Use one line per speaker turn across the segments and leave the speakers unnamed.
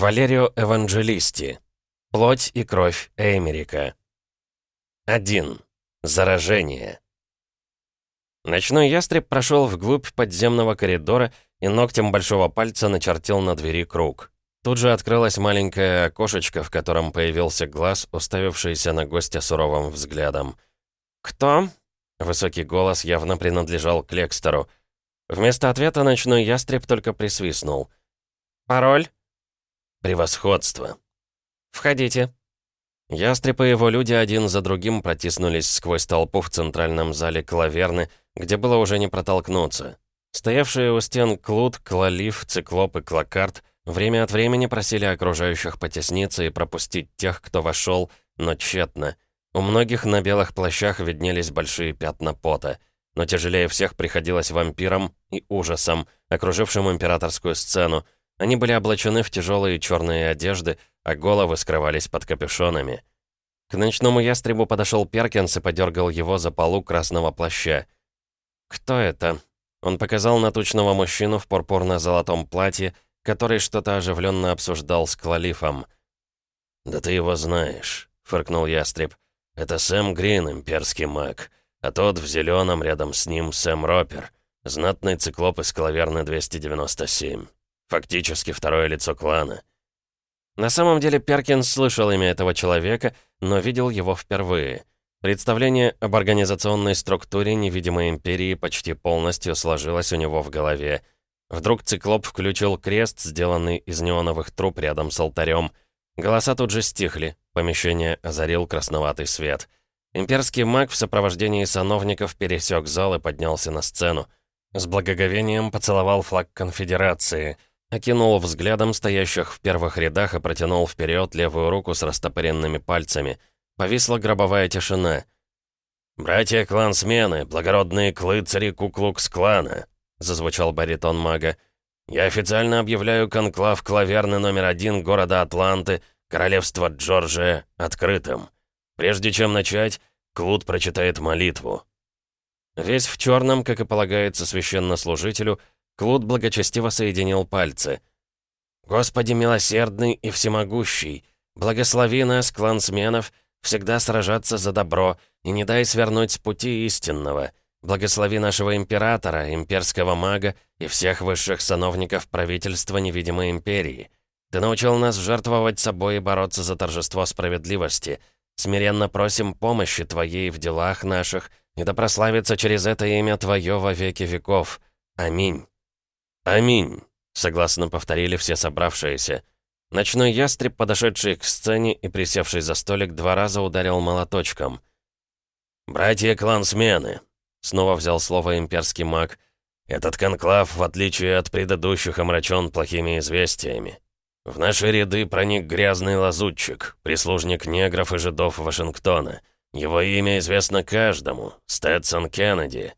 Валерио Эванджелисти. Плоть и кровь Эмерика. 1. Заражение. Ночной ястреб прошел вглубь подземного коридора и ногтем большого пальца начертил на двери круг. Тут же открылось маленькое окошечко, в котором появился глаз, уставившийся на гостя суровым взглядом. «Кто?» Высокий голос явно принадлежал к Лекстеру. Вместо ответа ночной ястреб только присвистнул. «Пароль?» «Превосходство». «Входите». Ястреб и его люди один за другим протиснулись сквозь толпу в центральном зале Клаверны, где было уже не протолкнуться. Стоявшие у стен Клуд, Клалиф, Циклоп и Клакарт время от времени просили окружающих потесниться и пропустить тех, кто вошел, но тщетно. У многих на белых плащах виднелись большие пятна пота. Но тяжелее всех приходилось вампирам и ужасам, окружившим императорскую сцену. Они были облачены в тяжелые черные одежды, а головы скрывались под капюшонами. К ночному ястребу подошел Перкинс и подергал его за полу красного плаща. «Кто это?» Он показал на тучного мужчину в пурпурно-золотом платье, который что-то оживленно обсуждал с Клалифом. «Да ты его знаешь», — фыркнул ястреб. «Это Сэм Грин, имперский маг, а тот в зеленом рядом с ним Сэм Ропер, знатный циклоп из Клаверны 297. Фактически второе лицо клана». На самом деле Перкинс слышал имя этого человека, но видел его впервые. Представление об организационной структуре невидимой империи почти полностью сложилось у него в голове. Вдруг циклоп включил крест, сделанный из неоновых труб рядом с алтарем. Голоса тут же стихли, помещение озарил красноватый свет. Имперский маг в сопровождении сановников пересек зал и поднялся на сцену. С благоговением поцеловал флаг конфедерации, окинул взглядом стоящих в первых рядах и протянул вперед левую руку с растопыренными пальцами — Повисла гробовая тишина. «Братья клансмены, благородные клыцари Куклукс-клана», зазвучал баритон мага. «Я официально объявляю конклав Клаверны номер один города Атланты, королевства Джорджия, открытым. Прежде чем начать, Клуд прочитает молитву». Весь в черном, как и полагается священнослужителю, Клуд благочестиво соединил пальцы. «Господи милосердный и всемогущий, благослови нас, клансменов, всегда сражаться за добро, и не дай свернуть с пути истинного. Благослови нашего императора, имперского мага и всех высших сановников правительства невидимой империи. Ты научил нас жертвовать собой и бороться за торжество справедливости. Смиренно просим помощи Твоей в делах наших, и да прославится через это имя Твое во веки веков. Аминь». «Аминь», — согласно повторили все собравшиеся. Ночной ястреб, подошедший к сцене и присевший за столик, два раза ударил молоточком. «Братья-клансмены», — снова взял слово имперский маг, «этот конклав, в отличие от предыдущих, омрачен плохими известиями. В наши ряды проник грязный лазутчик, прислужник негров и жидов Вашингтона. Его имя известно каждому — Стэдсон Кеннеди».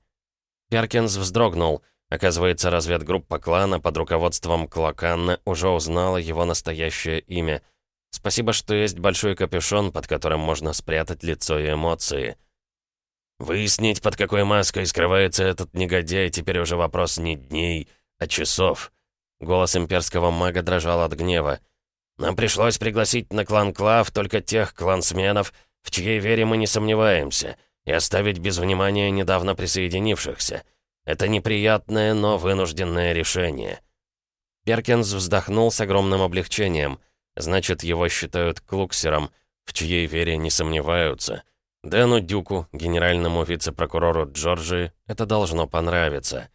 Перкинс вздрогнул — Оказывается, разведгруппа клана под руководством Клаканна уже узнала его настоящее имя. Спасибо, что есть большой капюшон, под которым можно спрятать лицо и эмоции. Выяснить, под какой маской скрывается этот негодяй, теперь уже вопрос не дней, а часов. Голос имперского мага дрожал от гнева. Нам пришлось пригласить на клан Клав только тех клансменов, в чьей вере мы не сомневаемся, и оставить без внимания недавно присоединившихся. Это неприятное, но вынужденное решение. Перкинс вздохнул с огромным облегчением. Значит, его считают клуксером, в чьей вере не сомневаются. Дэну Дюку, генеральному вице-прокурору Джорджии, это должно понравиться.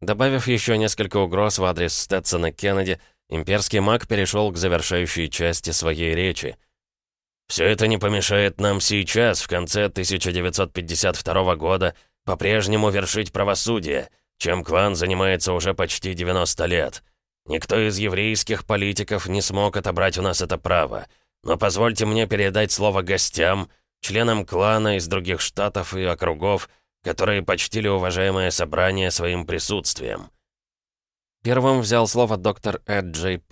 Добавив еще несколько угроз в адрес Стэтсона Кеннеди, имперский маг перешел к завершающей части своей речи. «Все это не помешает нам сейчас, в конце 1952 года, по-прежнему вершить правосудие, чем клан занимается уже почти 90 лет. Никто из еврейских политиков не смог отобрать у нас это право. Но позвольте мне передать слово гостям, членам клана из других штатов и округов, которые почтили уважаемое собрание своим присутствием. Первым взял слово доктор Эд Джей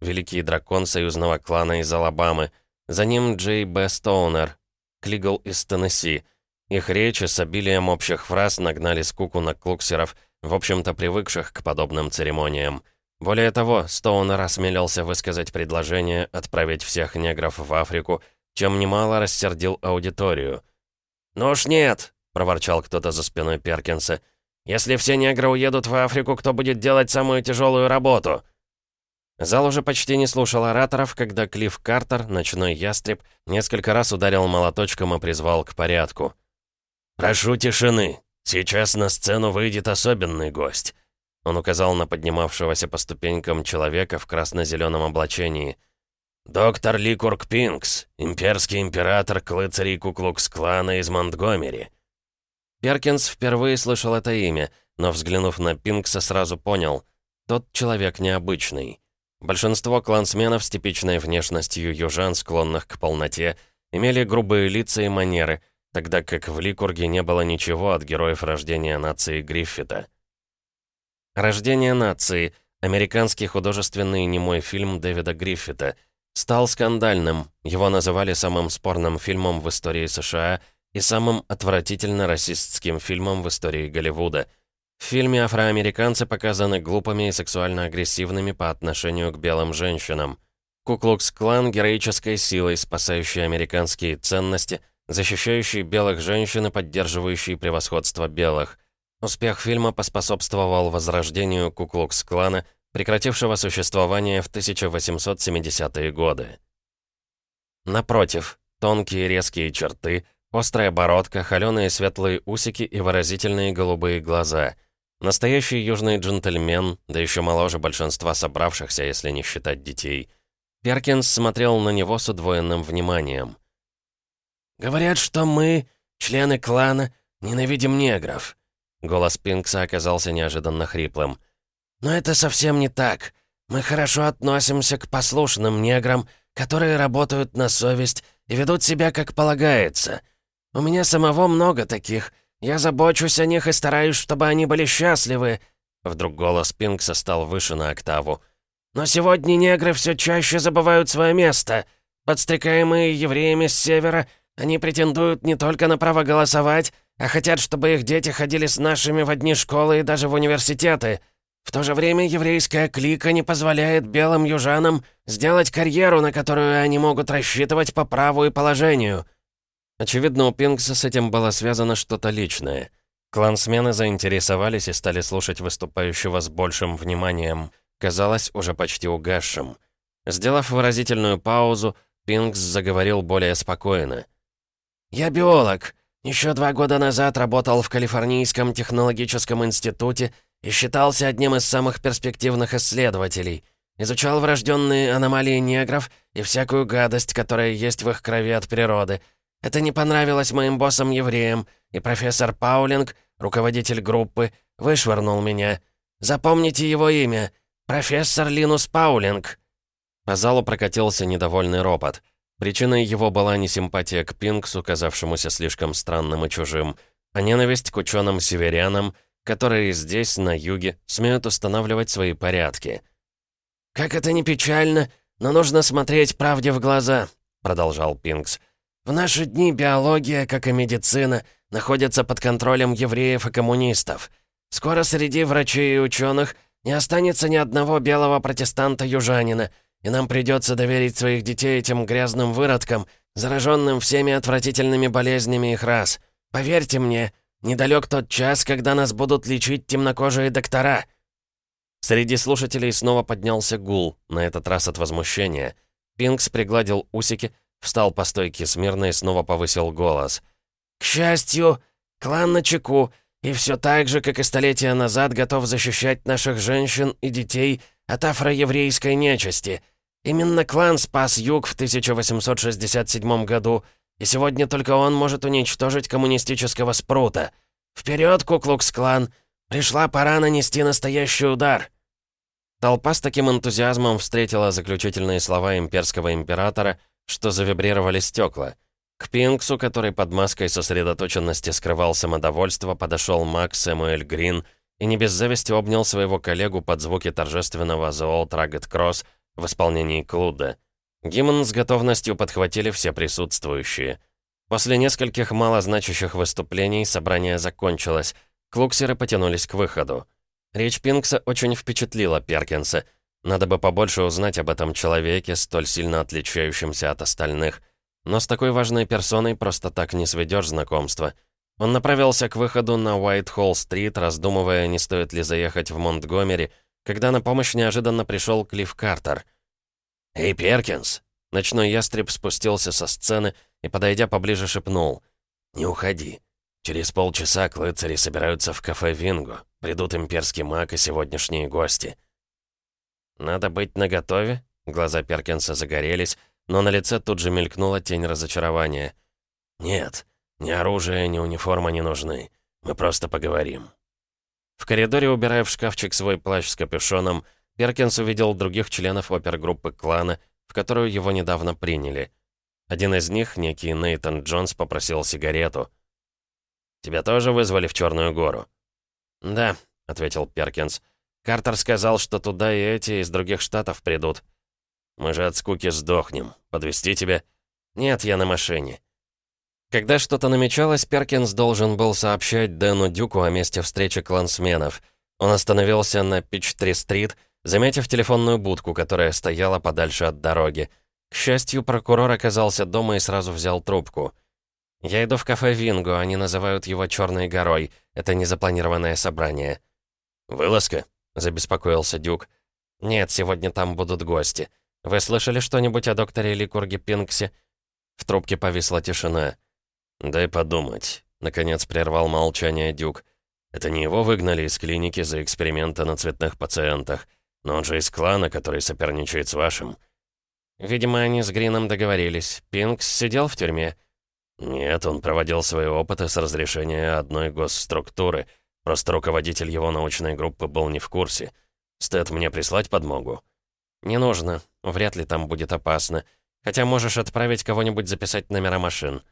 великий дракон союзного клана из Алабамы. За ним Джей Б. Стоунер, Клигл из Теннесси, их речи с обилием общих фраз нагнали скуку на клуксеров, в общем-то привыкших к подобным церемониям. Более того, Стоунер осмелился высказать предложение отправить всех негров в Африку, чем немало рассердил аудиторию. «Ну уж нет!» — проворчал кто-то за спиной Перкинса. «Если все негры уедут в Африку, кто будет делать самую тяжелую работу?» Зал уже почти не слушал ораторов, когда Клифф Картер, ночной ястреб, несколько раз ударил молоточком и призвал к порядку. «Прошу тишины. Сейчас на сцену выйдет особенный гость». Он указал на поднимавшегося по ступенькам человека в красно-зеленом облачении. «Доктор Ликург Пинкс, имперский император клыцарей Куклукс-клана из Монтгомери». Перкинс впервые слышал это имя, но, взглянув на Пинкса, сразу понял — тот человек необычный. Большинство клансменов с типичной внешностью южан, склонных к полноте, имели грубые лица и манеры, тогда как в Ликурге не было ничего от героев рождения нации Гриффита. «Рождение нации» — американский художественный немой фильм Дэвида Гриффита — стал скандальным, его называли самым спорным фильмом в истории США и самым отвратительно расистским фильмом в истории Голливуда — в фильме афроамериканцы показаны глупыми и сексуально агрессивными по отношению к белым женщинам. Куклукс-клан героической силой, спасающий американские ценности, защищающий белых женщин и поддерживающий превосходство белых. Успех фильма поспособствовал возрождению Куклукс-клана, прекратившего существование в 1870-е годы. Напротив, тонкие резкие черты, острая бородка, холёные светлые усики и выразительные голубые глаза — Настоящий южный джентльмен, да еще моложе большинства собравшихся, если не считать детей. Перкинс смотрел на него с удвоенным вниманием. «Говорят, что мы, члены клана, ненавидим негров». Голос Пинкса оказался неожиданно хриплым. «Но это совсем не так. Мы хорошо относимся к послушным неграм, которые работают на совесть и ведут себя как полагается. У меня самого много таких, я забочусь о них и стараюсь, чтобы они были счастливы». Вдруг голос Пинкса стал выше на октаву. «Но сегодня негры все чаще забывают свое место. Подстрекаемые евреями с севера, они претендуют не только на право голосовать, а хотят, чтобы их дети ходили с нашими в одни школы и даже в университеты. В то же время еврейская клика не позволяет белым южанам сделать карьеру, на которую они могут рассчитывать по праву и положению». Очевидно, у Пинкса с этим было связано что-то личное. Клансмены заинтересовались и стали слушать выступающего с большим вниманием, казалось, уже почти угасшим. Сделав выразительную паузу, Пинкс заговорил более спокойно. «Я биолог. Еще два года назад работал в Калифорнийском технологическом институте и считался одним из самых перспективных исследователей. Изучал врожденные аномалии негров и всякую гадость, которая есть в их крови от природы — это не понравилось моим боссам-евреям, и профессор Паулинг, руководитель группы, вышвырнул меня. Запомните его имя. Профессор Линус Паулинг». По залу прокатился недовольный ропот. Причиной его была не симпатия к Пинксу, казавшемуся слишком странным и чужим, а ненависть к ученым-северянам, которые здесь, на юге, смеют устанавливать свои порядки. «Как это не печально, но нужно смотреть правде в глаза», — продолжал Пинкс. В наши дни биология, как и медицина, находится под контролем евреев и коммунистов. Скоро среди врачей и ученых не останется ни одного белого протестанта-южанина, и нам придется доверить своих детей этим грязным выродкам, зараженным всеми отвратительными болезнями их рас. Поверьте мне, недалек тот час, когда нас будут лечить темнокожие доктора». Среди слушателей снова поднялся гул, на этот раз от возмущения. Пинкс пригладил усики, Встал по стойке смирно и снова повысил голос. «К счастью, клан на чеку, и все так же, как и столетия назад, готов защищать наших женщин и детей от афроеврейской нечисти. Именно клан спас Юг в 1867 году, и сегодня только он может уничтожить коммунистического спрута. Вперед, Куклукс-клан! Пришла пора нанести настоящий удар!» Толпа с таким энтузиазмом встретила заключительные слова имперского императора — что завибрировали стекла. К Пинксу, который под маской сосредоточенности скрывал самодовольство, подошел Макс Сэмуэль Грин и не без зависти обнял своего коллегу под звуки торжественного «The Old Rugged Cross» в исполнении Клуда. Гимн с готовностью подхватили все присутствующие. После нескольких малозначащих выступлений собрание закончилось. Клуксеры потянулись к выходу. Речь Пинкса очень впечатлила Перкинса. Надо бы побольше узнать об этом человеке, столь сильно отличающемся от остальных. Но с такой важной персоной просто так не сведешь знакомство. Он направился к выходу на Уайт-Холл-стрит, раздумывая, не стоит ли заехать в Монтгомери, когда на помощь неожиданно пришел Клифф Картер. «Эй, Перкинс!» Ночной ястреб спустился со сцены и, подойдя поближе, шепнул. «Не уходи. Через полчаса клыцари собираются в кафе «Винго». Придут имперский маг и сегодняшние гости». «Надо быть наготове?» Глаза Перкинса загорелись, но на лице тут же мелькнула тень разочарования. «Нет, ни оружие, ни униформа не нужны. Мы просто поговорим». В коридоре, убирая в шкафчик свой плащ с капюшоном, Перкинс увидел других членов опергруппы клана, в которую его недавно приняли. Один из них, некий Нейтан Джонс, попросил сигарету. «Тебя тоже вызвали в Черную гору?» «Да», — ответил Перкинс. «Картер сказал, что туда и эти из других штатов придут». «Мы же от скуки сдохнем. Подвести тебя?» «Нет, я на машине». Когда что-то намечалось, Перкинс должен был сообщать Дэну Дюку о месте встречи клансменов. Он остановился на Пич-3-стрит, заметив телефонную будку, которая стояла подальше от дороги. К счастью, прокурор оказался дома и сразу взял трубку. «Я иду в кафе Винго, они называют его Черной горой. Это незапланированное собрание». «Вылазка?» — забеспокоился Дюк. «Нет, сегодня там будут гости. Вы слышали что-нибудь о докторе Ликурге Пинксе?» В трубке повисла тишина. «Дай подумать», — наконец прервал молчание Дюк. «Это не его выгнали из клиники за эксперименты на цветных пациентах, но он же из клана, который соперничает с вашим». «Видимо, они с Грином договорились. Пинкс сидел в тюрьме?» «Нет, он проводил свои опыты с разрешения одной госструктуры. Просто руководитель его научной группы был не в курсе. Стэд мне прислать подмогу?» «Не нужно. Вряд ли там будет опасно. Хотя можешь отправить кого-нибудь записать номера машин».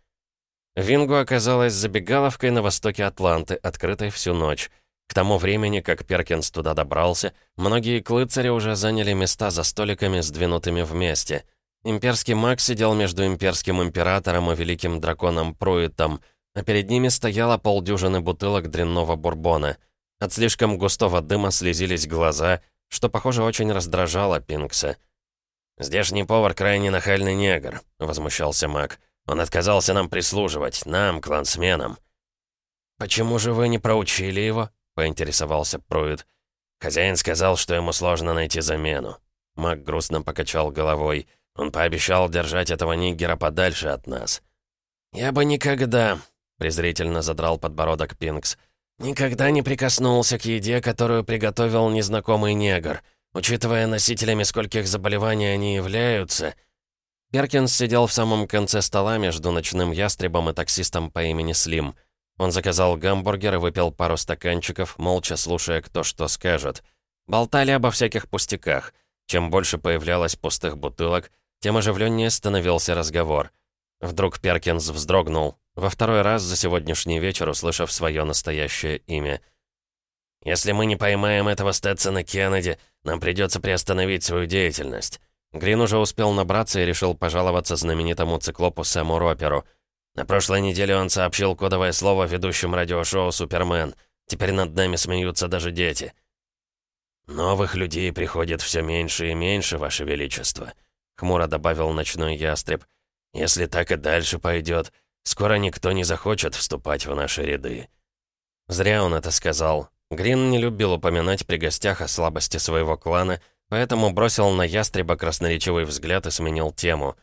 Вингу оказалась забегаловкой на востоке Атланты, открытой всю ночь. К тому времени, как Перкинс туда добрался, многие клыцари уже заняли места за столиками, сдвинутыми вместе — Имперский маг сидел между имперским императором и великим драконом Пруитом, а перед ними стояло полдюжины бутылок дрянного бурбона. От слишком густого дыма слезились глаза, что, похоже, очень раздражало Пинкса. «Здешний повар крайне нахальный негр», — возмущался маг. «Он отказался нам прислуживать, нам, клансменам». «Почему же вы не проучили его?» — поинтересовался Пруит. Хозяин сказал, что ему сложно найти замену. Маг грустно покачал головой. Он пообещал держать этого нигера подальше от нас. «Я бы никогда», — презрительно задрал подбородок Пинкс, «никогда не прикоснулся к еде, которую приготовил незнакомый негр. Учитывая носителями скольких заболеваний они являются...» Перкинс сидел в самом конце стола между ночным ястребом и таксистом по имени Слим. Он заказал гамбургер и выпил пару стаканчиков, молча слушая, кто что скажет. Болтали обо всяких пустяках. Чем больше появлялось пустых бутылок, тем оживленнее становился разговор. Вдруг Перкинс вздрогнул, во второй раз за сегодняшний вечер услышав свое настоящее имя. «Если мы не поймаем этого Стэтсона Кеннеди, нам придется приостановить свою деятельность». Грин уже успел набраться и решил пожаловаться знаменитому циклопу Сэму Роперу. На прошлой неделе он сообщил кодовое слово ведущим радиошоу «Супермен». Теперь над нами смеются даже дети. «Новых людей приходит все меньше и меньше, Ваше Величество», хмуро добавил ночной ястреб. «Если так и дальше пойдет, скоро никто не захочет вступать в наши ряды». Зря он это сказал. Грин не любил упоминать при гостях о слабости своего клана, поэтому бросил на ястреба красноречивый взгляд и сменил тему.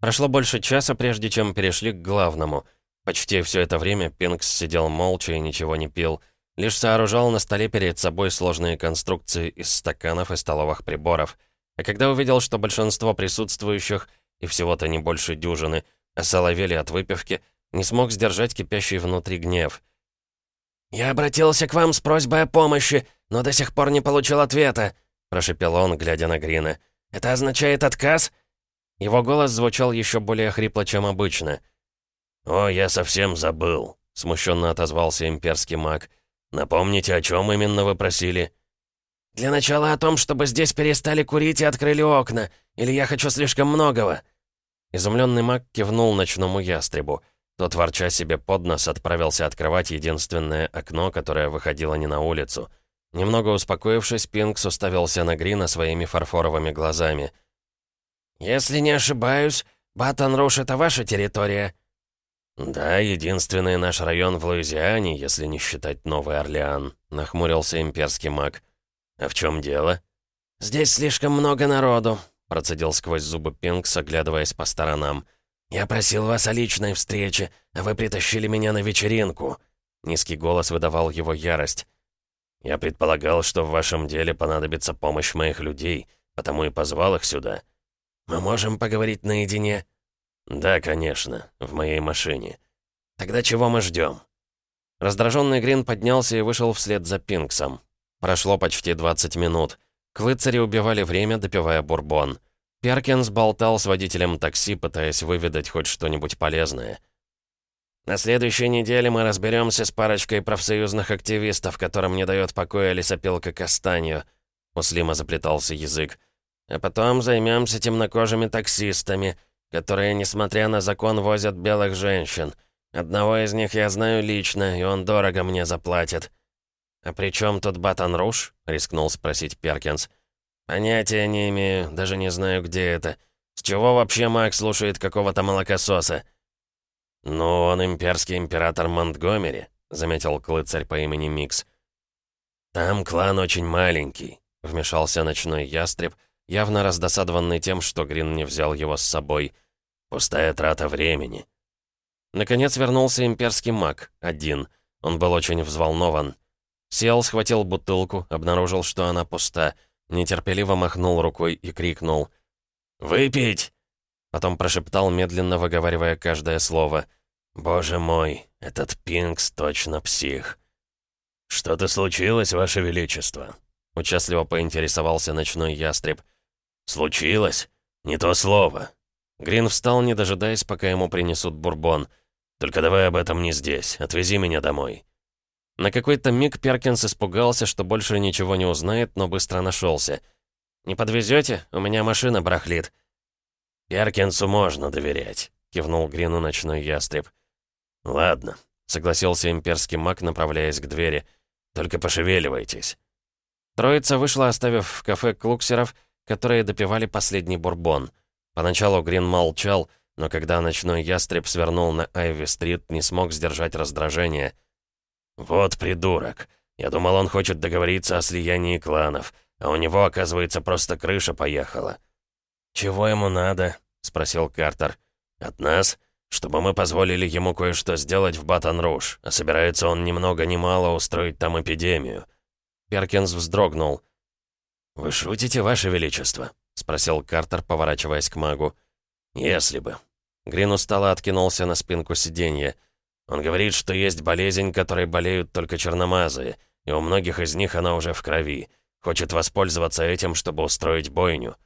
Прошло больше часа, прежде чем перешли к главному. Почти все это время Пинкс сидел молча и ничего не пил, лишь сооружал на столе перед собой сложные конструкции из стаканов и столовых приборов — а когда увидел, что большинство присутствующих, и всего-то не больше дюжины, осоловели от выпивки, не смог сдержать кипящий внутри гнев. «Я обратился к вам с просьбой о помощи, но до сих пор не получил ответа», прошепел он, глядя на Грина. «Это означает отказ?» Его голос звучал еще более хрипло, чем обычно. «О, я совсем забыл», — смущенно отозвался имперский маг. «Напомните, о чем именно вы просили?» «Для начала о том, чтобы здесь перестали курить и открыли окна. Или я хочу слишком многого?» Изумленный маг кивнул ночному ястребу. Тот, ворча себе под нос, отправился открывать единственное окно, которое выходило не на улицу. Немного успокоившись, Пинкс уставился на Грина своими фарфоровыми глазами.
«Если не ошибаюсь, Батон-Руш — это ваша территория?»
«Да, единственный наш район в Луизиане, если не считать Новый Орлеан», — нахмурился имперский маг. «А в чем дело?»
«Здесь слишком много народу», —
процедил сквозь зубы Пинкс, оглядываясь по сторонам.
«Я просил вас о личной встрече, а вы притащили меня на вечеринку».
Низкий голос выдавал его ярость. «Я предполагал, что в вашем деле понадобится помощь моих людей, потому и позвал их сюда».
«Мы можем поговорить наедине?»
«Да, конечно, в моей машине».
«Тогда чего мы ждем?
Раздраженный Грин поднялся и вышел вслед за Пинксом. Прошло почти 20 минут. Клыцари убивали время, допивая бурбон. Перкинс болтал с водителем такси, пытаясь выведать хоть что-нибудь полезное.
«На следующей неделе мы разберемся с парочкой профсоюзных активистов, которым не дает покоя лесопилка Кастанью», — у Слима заплетался язык. «А потом займемся темнокожими таксистами, которые, несмотря на закон, возят белых женщин. Одного из них я знаю лично, и он дорого мне заплатит».
«А при чем тут Батон Руш?» — рискнул спросить Перкинс.
«Понятия не имею, даже не знаю, где это. С чего вообще Мак слушает какого-то молокососа?»
«Ну, он имперский император Монтгомери», — заметил клыцарь по имени Микс. «Там клан очень маленький», — вмешался ночной ястреб, явно раздосадованный тем, что Грин не взял его с собой. «Пустая трата времени». Наконец вернулся имперский маг, один. Он был очень взволнован. Сел, схватил бутылку, обнаружил, что она пуста — Нетерпеливо махнул рукой и крикнул. «Выпить!» Потом прошептал, медленно выговаривая каждое слово. «Боже мой, этот Пинкс точно псих!» «Что-то случилось, Ваше Величество?» Участливо поинтересовался ночной ястреб. «Случилось? Не то слово». Грин встал, не дожидаясь, пока ему принесут бурбон. «Только давай об этом не здесь. Отвези меня домой». На какой-то миг Перкинс испугался, что больше ничего не узнает, но быстро нашелся. «Не подвезете? У меня машина барахлит». «Перкинсу можно доверять», — кивнул Грину ночной ястреб. «Ладно», — согласился имперский маг, направляясь к двери. «Только пошевеливайтесь». Троица вышла, оставив в кафе клуксеров, которые допивали последний бурбон. Поначалу Грин молчал, но когда ночной ястреб свернул на Айви-стрит, не смог сдержать раздражение — «Вот придурок. Я думал, он хочет договориться о слиянии кланов, а у него, оказывается, просто крыша поехала». «Чего ему надо?» — спросил Картер. «От нас? Чтобы мы позволили ему кое-что сделать в Батон-Руш, а собирается он ни много ни мало устроить там эпидемию». Перкинс вздрогнул. «Вы шутите, Ваше Величество?» — спросил Картер, поворачиваясь к магу. «Если бы». Грин устало откинулся на спинку сиденья. Он говорит, что есть болезнь, которой болеют только черномазые, и у многих из них она уже в крови. Хочет воспользоваться этим, чтобы устроить бойню».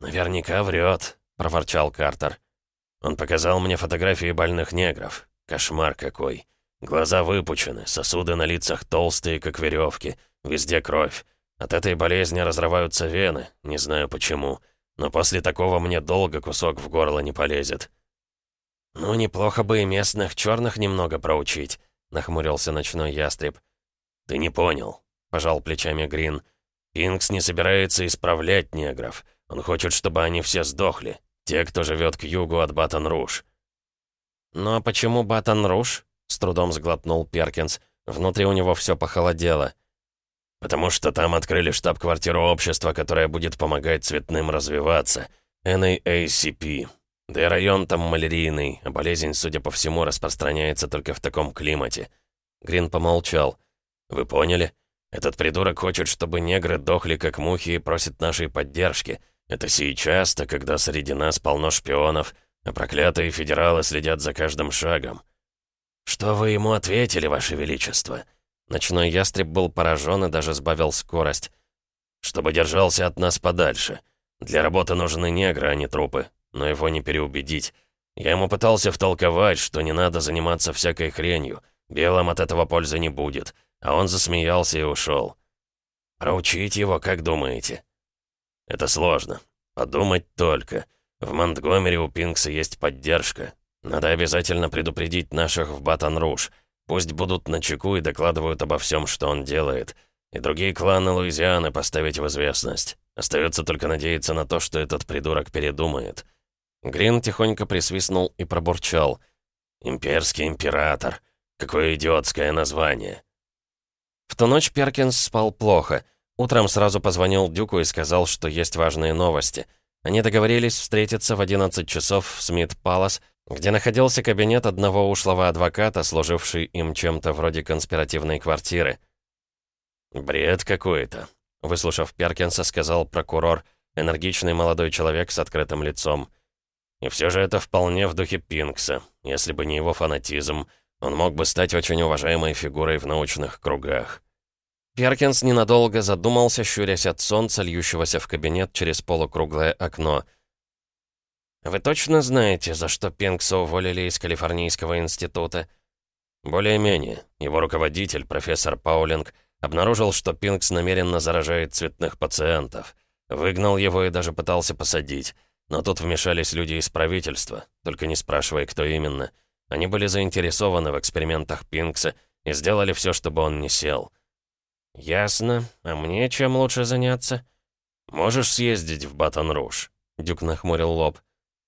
«Наверняка врет», — проворчал Картер. «Он показал мне фотографии больных негров. Кошмар какой. Глаза выпучены, сосуды на лицах толстые, как веревки, везде кровь. От этой болезни разрываются вены, не знаю почему. Но после такого мне долго кусок в горло не полезет». «Ну, неплохо бы и местных черных немного проучить», — нахмурился ночной ястреб. «Ты не понял», — пожал плечами Грин. «Пинкс не собирается исправлять негров. Он хочет, чтобы они все сдохли. Те, кто живет к югу от Батон-Руш». «Ну а почему Батон-Руш?» — с трудом сглотнул Перкинс. Внутри у него все похолодело. «Потому что там открыли штаб-квартиру общества, которое будет помогать цветным развиваться. NAACP. Да и район там малярийный, а болезнь, судя по всему, распространяется только в таком климате. Грин помолчал. «Вы поняли? Этот придурок хочет, чтобы негры дохли как мухи и просит нашей поддержки. Это сейчас-то, когда среди нас полно шпионов, а проклятые федералы следят за каждым шагом». «Что вы ему ответили, Ваше Величество?» Ночной ястреб был поражен и даже сбавил скорость. «Чтобы держался от нас подальше. Для работы нужны негры, а не трупы но его не переубедить. Я ему пытался втолковать, что не надо заниматься всякой хренью, белым от этого пользы не будет, а он засмеялся и ушел. Проучить его, как думаете? Это сложно. Подумать только. В Монтгомери у Пинкса есть поддержка. Надо обязательно предупредить наших в Батон-Руш. Пусть будут на чеку и докладывают обо всем, что он делает.
И другие кланы Луизианы поставить в известность. Остается только надеяться на то, что этот придурок передумает.
Грин тихонько присвистнул и пробурчал.
«Имперский император. Какое идиотское название».
В ту ночь Перкинс спал плохо. Утром сразу позвонил Дюку и сказал, что есть важные новости. Они договорились встретиться в 11 часов в Смит-Палас, где находился кабинет одного ушлого адвоката, служивший им чем-то вроде конспиративной квартиры.
«Бред какой-то», — выслушав Перкинса, сказал прокурор, энергичный молодой человек с открытым лицом. «И все же это вполне в духе Пинкса. Если бы не его фанатизм, он мог бы стать очень уважаемой фигурой в научных кругах».
Перкинс ненадолго задумался, щурясь от солнца, льющегося в кабинет через полукруглое окно. «Вы точно знаете, за что Пинкса уволили из Калифорнийского института?»
«Более-менее. Его руководитель, профессор Паулинг, Обнаружил, что Пинкс намеренно заражает цветных пациентов. Выгнал его и даже пытался посадить. Но тут вмешались люди из правительства, только не спрашивая, кто именно. Они были заинтересованы в экспериментах Пинкса и сделали все, чтобы он не сел.
«Ясно. А мне чем лучше заняться?»
«Можешь съездить в Батон-Руж?»
Дюк нахмурил лоб.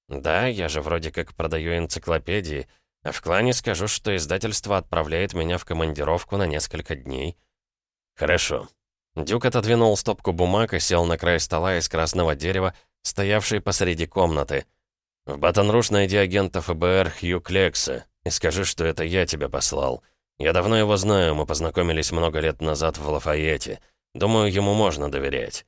«Да, я же вроде как продаю энциклопедии, а в клане скажу, что издательство отправляет меня в командировку на несколько дней».
«Хорошо».
Дюк отодвинул стопку бумаг и сел на край стола из красного дерева, стоявший посреди комнаты.
«В Батон-Руш найди агента ФБР Хью Клекса и скажи, что это я тебя послал. Я давно его знаю, мы познакомились много лет назад в Лафайете. Думаю, ему можно доверять».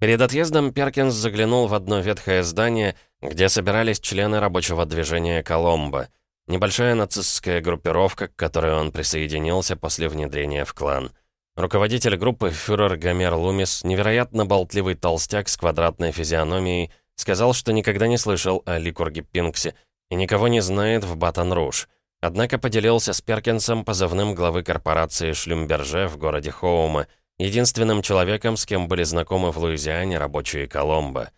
Перед отъездом Перкинс заглянул в одно ветхое здание, где собирались члены рабочего движения «Коломбо», небольшая нацистская группировка, к которой он присоединился после внедрения в клан. Руководитель группы, фюрер Гомер Лумис, невероятно болтливый толстяк с квадратной физиономией, сказал, что никогда не слышал о Ликурге Пинксе и никого не знает в Батон-Руж. Однако поделился с Перкинсом позывным главы корпорации Шлюмберже в городе Хоума, единственным человеком, с кем были знакомы в Луизиане рабочие Коломбо.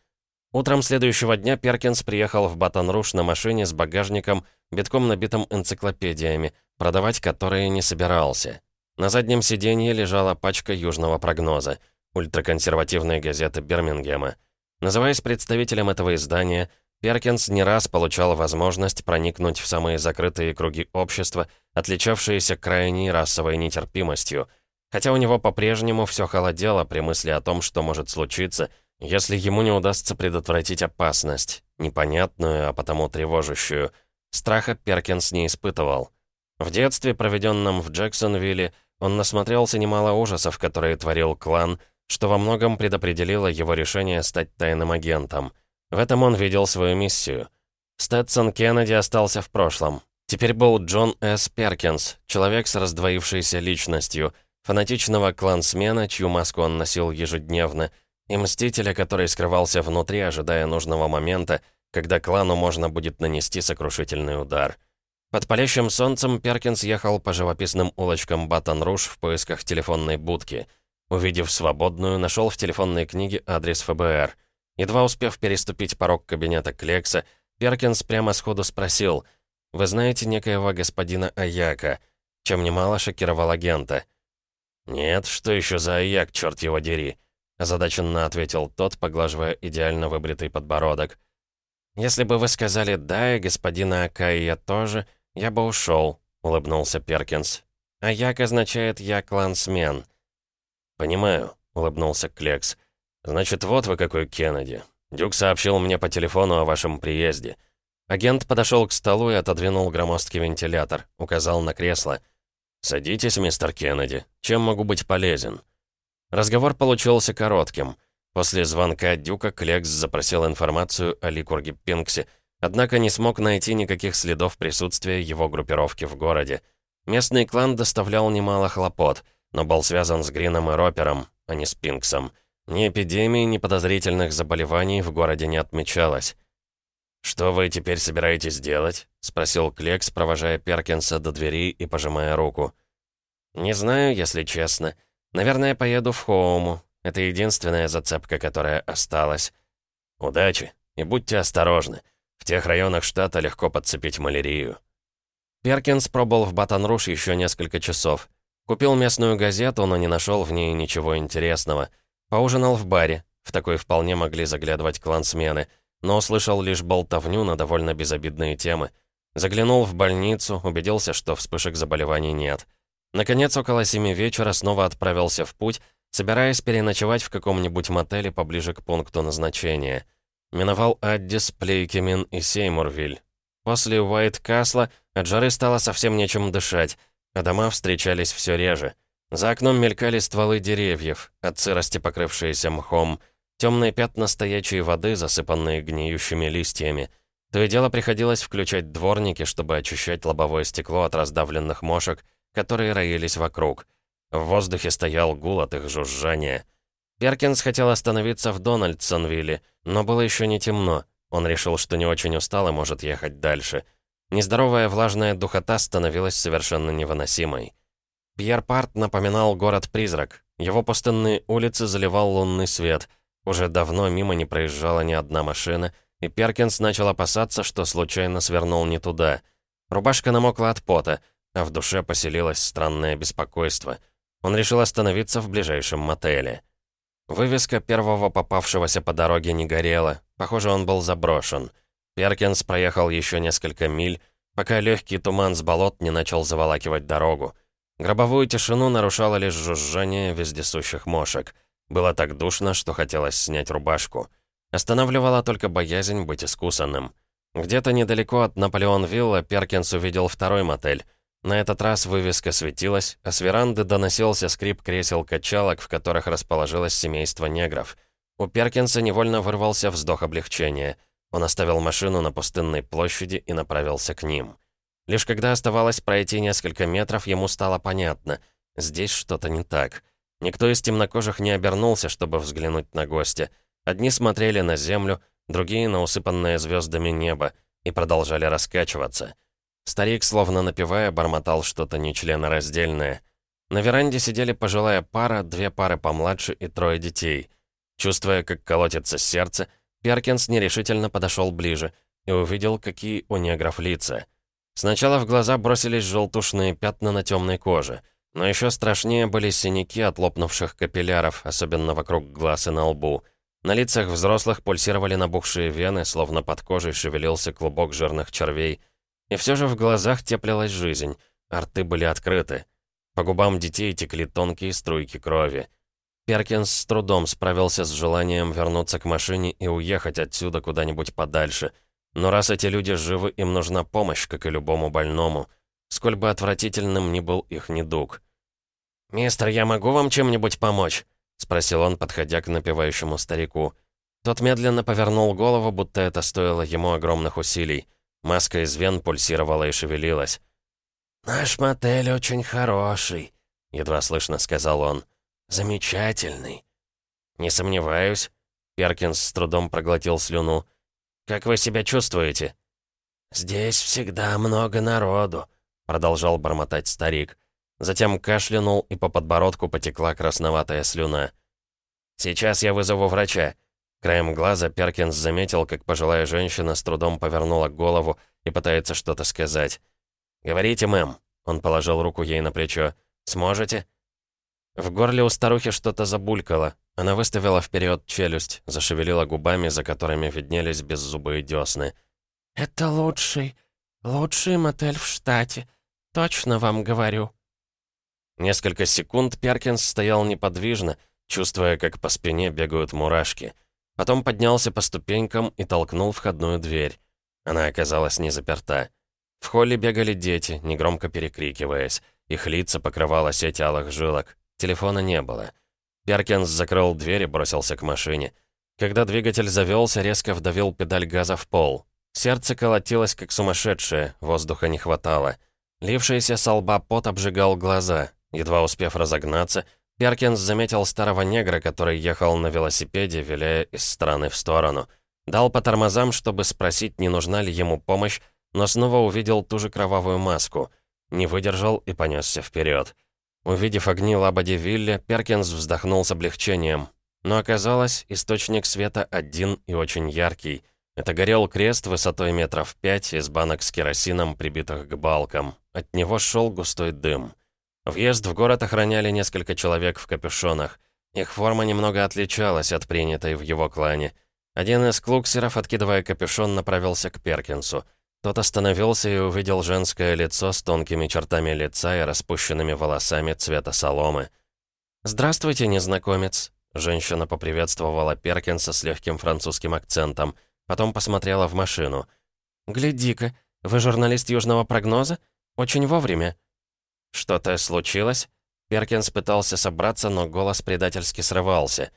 Утром следующего дня Перкинс приехал в Батон-Руж на машине с багажником, битком набитым энциклопедиями, продавать которые не собирался. На заднем сиденье лежала пачка южного прогноза, ультраконсервативной газеты Бирмингема. Называясь представителем этого издания, Перкинс не раз получал возможность проникнуть в самые закрытые круги общества, отличавшиеся крайней расовой нетерпимостью, хотя у него по-прежнему все холодело при мысли о том, что может случиться, если ему не удастся предотвратить опасность, непонятную, а потому тревожащую. Страха Перкинс не испытывал. В детстве, проведенном в Джексонвилле, он насмотрелся немало ужасов, которые творил клан, что во многом предопределило его решение стать тайным агентом. В этом он видел свою миссию. Стэдсон Кеннеди остался в прошлом. Теперь был Джон С. Перкинс, человек с раздвоившейся личностью, фанатичного клансмена, чью маску он носил ежедневно, и мстителя, который скрывался внутри, ожидая нужного момента, когда клану можно будет нанести сокрушительный удар. Под палящим солнцем Перкинс ехал по живописным улочкам Батон-Руж в поисках телефонной будки. Увидев свободную, нашел в телефонной книге адрес ФБР. Едва успев переступить порог кабинета Клекса, Перкинс прямо сходу спросил, «Вы знаете некоего господина Аяка?» чем немало шокировал агента.
«Нет, что еще за Аяк, черт его дери?»
озадаченно ответил тот, поглаживая идеально выбритый подбородок. «Если бы вы сказали «да», и господина Акая тоже, «Я бы ушел», — улыбнулся Перкинс. «А як означает «я клансмен».
«Понимаю», — улыбнулся Клекс. «Значит, вот вы какой Кеннеди. Дюк сообщил мне по телефону о вашем приезде».
Агент подошел к столу и отодвинул громоздкий вентилятор, указал на кресло.
«Садитесь, мистер Кеннеди. Чем могу быть полезен?»
Разговор получился коротким. После звонка Дюка Клекс запросил информацию о Ликурге Пинксе, Однако не смог найти никаких следов присутствия его группировки в городе. Местный клан доставлял немало хлопот, но был связан с Грином и Ропером, а не с Пинксом. Ни эпидемии, ни подозрительных заболеваний в городе не отмечалось.
«Что вы теперь собираетесь делать?» — спросил Клекс, провожая Перкинса до двери и пожимая руку.
«Не знаю, если честно. Наверное, поеду в Хоуму. Это единственная зацепка, которая осталась».
«Удачи и будьте осторожны. В тех районах штата легко подцепить малярию.
Перкинс пробыл в Батон-Руш еще несколько часов. Купил местную газету, но не нашел в ней ничего интересного. Поужинал в баре, в такой вполне могли заглядывать клансмены, но услышал лишь болтовню на довольно безобидные темы. Заглянул в больницу, убедился, что вспышек заболеваний нет. Наконец, около семи вечера снова отправился в путь, собираясь переночевать в каком-нибудь мотеле поближе к пункту назначения. Миновал Аддис, Плейкемин и Сеймурвиль. После Уайт-Касла от жары стало совсем нечем дышать, а дома встречались все реже. За окном мелькали стволы деревьев, от покрывшиеся мхом, темные пятна стоячей воды, засыпанные гниющими листьями. То и дело приходилось включать дворники, чтобы очищать лобовое стекло от раздавленных мошек, которые роились вокруг. В воздухе стоял гул от их жужжания. Перкинс хотел остановиться в Дональдсонвилле, но было еще не темно. Он решил, что не очень устал и может ехать дальше. Нездоровая влажная духота становилась совершенно невыносимой. Пьер-Парт напоминал город-призрак. Его пустынные улицы заливал лунный свет. Уже давно мимо не проезжала ни одна машина, и Перкинс начал опасаться, что случайно свернул не туда. Рубашка намокла от пота, а в душе поселилось странное беспокойство. Он решил остановиться в ближайшем мотеле. Вывеска первого попавшегося по дороге не горела. Похоже, он был заброшен. Перкинс проехал еще несколько миль, пока легкий туман с болот не начал заволакивать дорогу. Гробовую тишину нарушало лишь жужжание вездесущих мошек. Было так душно, что хотелось снять рубашку. Останавливала только боязнь быть искусанным. Где-то недалеко от Наполеон-Вилла Перкинс увидел второй мотель. На этот раз вывеска светилась, а с веранды доносился скрип кресел-качалок, в которых расположилось семейство негров. У Перкинса невольно вырвался вздох облегчения — он оставил машину на пустынной площади и направился к ним. Лишь когда оставалось пройти несколько метров, ему стало понятно. Здесь что-то не так. Никто из темнокожих не обернулся, чтобы взглянуть на гостя. Одни смотрели на землю, другие — на усыпанное звездами небо, и продолжали раскачиваться. Старик, словно напевая, бормотал что-то нечленораздельное. На веранде сидели пожилая пара, две пары помладше и трое детей. Чувствуя, как колотится сердце, Перкинс нерешительно подошел ближе и увидел, какие у негров лица. Сначала в глаза бросились желтушные пятна на темной коже, но еще страшнее были синяки от лопнувших капилляров, особенно вокруг глаз и на лбу. На лицах взрослых пульсировали набухшие вены, словно под кожей шевелился клубок жирных червей. И все же в глазах теплилась жизнь, а рты были открыты. По губам детей текли тонкие струйки крови. Перкинс с трудом справился с желанием вернуться к машине и уехать отсюда куда-нибудь подальше. Но раз эти люди живы, им нужна помощь, как и любому больному. Сколь бы отвратительным ни был их недуг. «Мистер, я могу вам чем-нибудь помочь?» — спросил он, подходя к напевающему старику. Тот медленно повернул голову, будто это стоило ему огромных усилий. Маска из вен пульсировала и шевелилась. «Наш мотель очень хороший», — едва слышно сказал он. «Замечательный». «Не сомневаюсь». Перкинс с трудом проглотил слюну. «Как вы себя чувствуете?» «Здесь всегда много народу», — продолжал бормотать старик. Затем кашлянул, и по подбородку потекла красноватая слюна. «Сейчас я вызову врача». Краем глаза Перкинс заметил, как пожилая женщина с трудом повернула голову и пытается что-то сказать. «Говорите, мэм». Он положил руку ей на плечо. «Сможете?» В горле у старухи что-то забулькало. Она выставила вперед челюсть, зашевелила губами, за которыми виднелись беззубые десны. «Это лучший, лучший мотель в штате. Точно вам говорю». Несколько секунд Перкинс стоял неподвижно, чувствуя, как по спине бегают мурашки. Потом поднялся по ступенькам и толкнул входную дверь. Она оказалась не заперта. В холле бегали дети, негромко перекрикиваясь. Их лица покрывала сеть алых жилок. Телефона не было. Перкинс закрыл дверь и бросился к машине. Когда двигатель завелся, резко вдавил педаль газа в пол. Сердце колотилось, как сумасшедшее, воздуха не хватало. Лившийся со лба пот обжигал глаза. Едва успев разогнаться, Перкинс заметил старого негра, который ехал на велосипеде, виляя из стороны в сторону. Дал по тормозам, чтобы спросить, не нужна ли ему помощь, но снова увидел ту же кровавую маску. Не выдержал и понесся вперед. Увидев огни Лабади-Вилля, Перкинс вздохнул с облегчением. Но оказалось, источник света один и очень яркий. Это горел крест высотой метров пять из банок с керосином, прибитых к балкам. От него шел густой дым. Въезд в город охраняли несколько человек в капюшонах. Их форма немного отличалась от принятой в его клане. Один из клуксеров, откидывая капюшон, направился к Перкинсу. Тот остановился и увидел женское лицо с тонкими чертами лица и распущенными волосами цвета соломы. «Здравствуйте, незнакомец!» Женщина поприветствовала Перкинса с легким французским акцентом. Потом посмотрела в машину. «Гляди-ка, вы журналист Южного прогноза? Очень вовремя». «Что-то случилось?» Перкинс пытался собраться, но голос предательски срывался.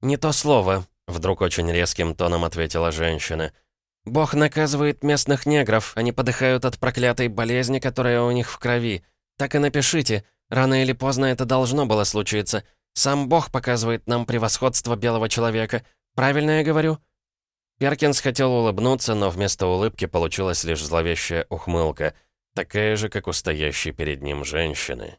«Не то слово», — вдруг очень резким тоном ответила женщина. «Бог наказывает местных негров, они подыхают от проклятой болезни, которая у них в крови. Так и напишите, рано или поздно это должно было случиться. Сам Бог показывает нам превосходство белого человека. Правильно я говорю?» Перкинс хотел улыбнуться, но вместо улыбки получилась лишь зловещая ухмылка, такая же, как у стоящей перед ним женщины.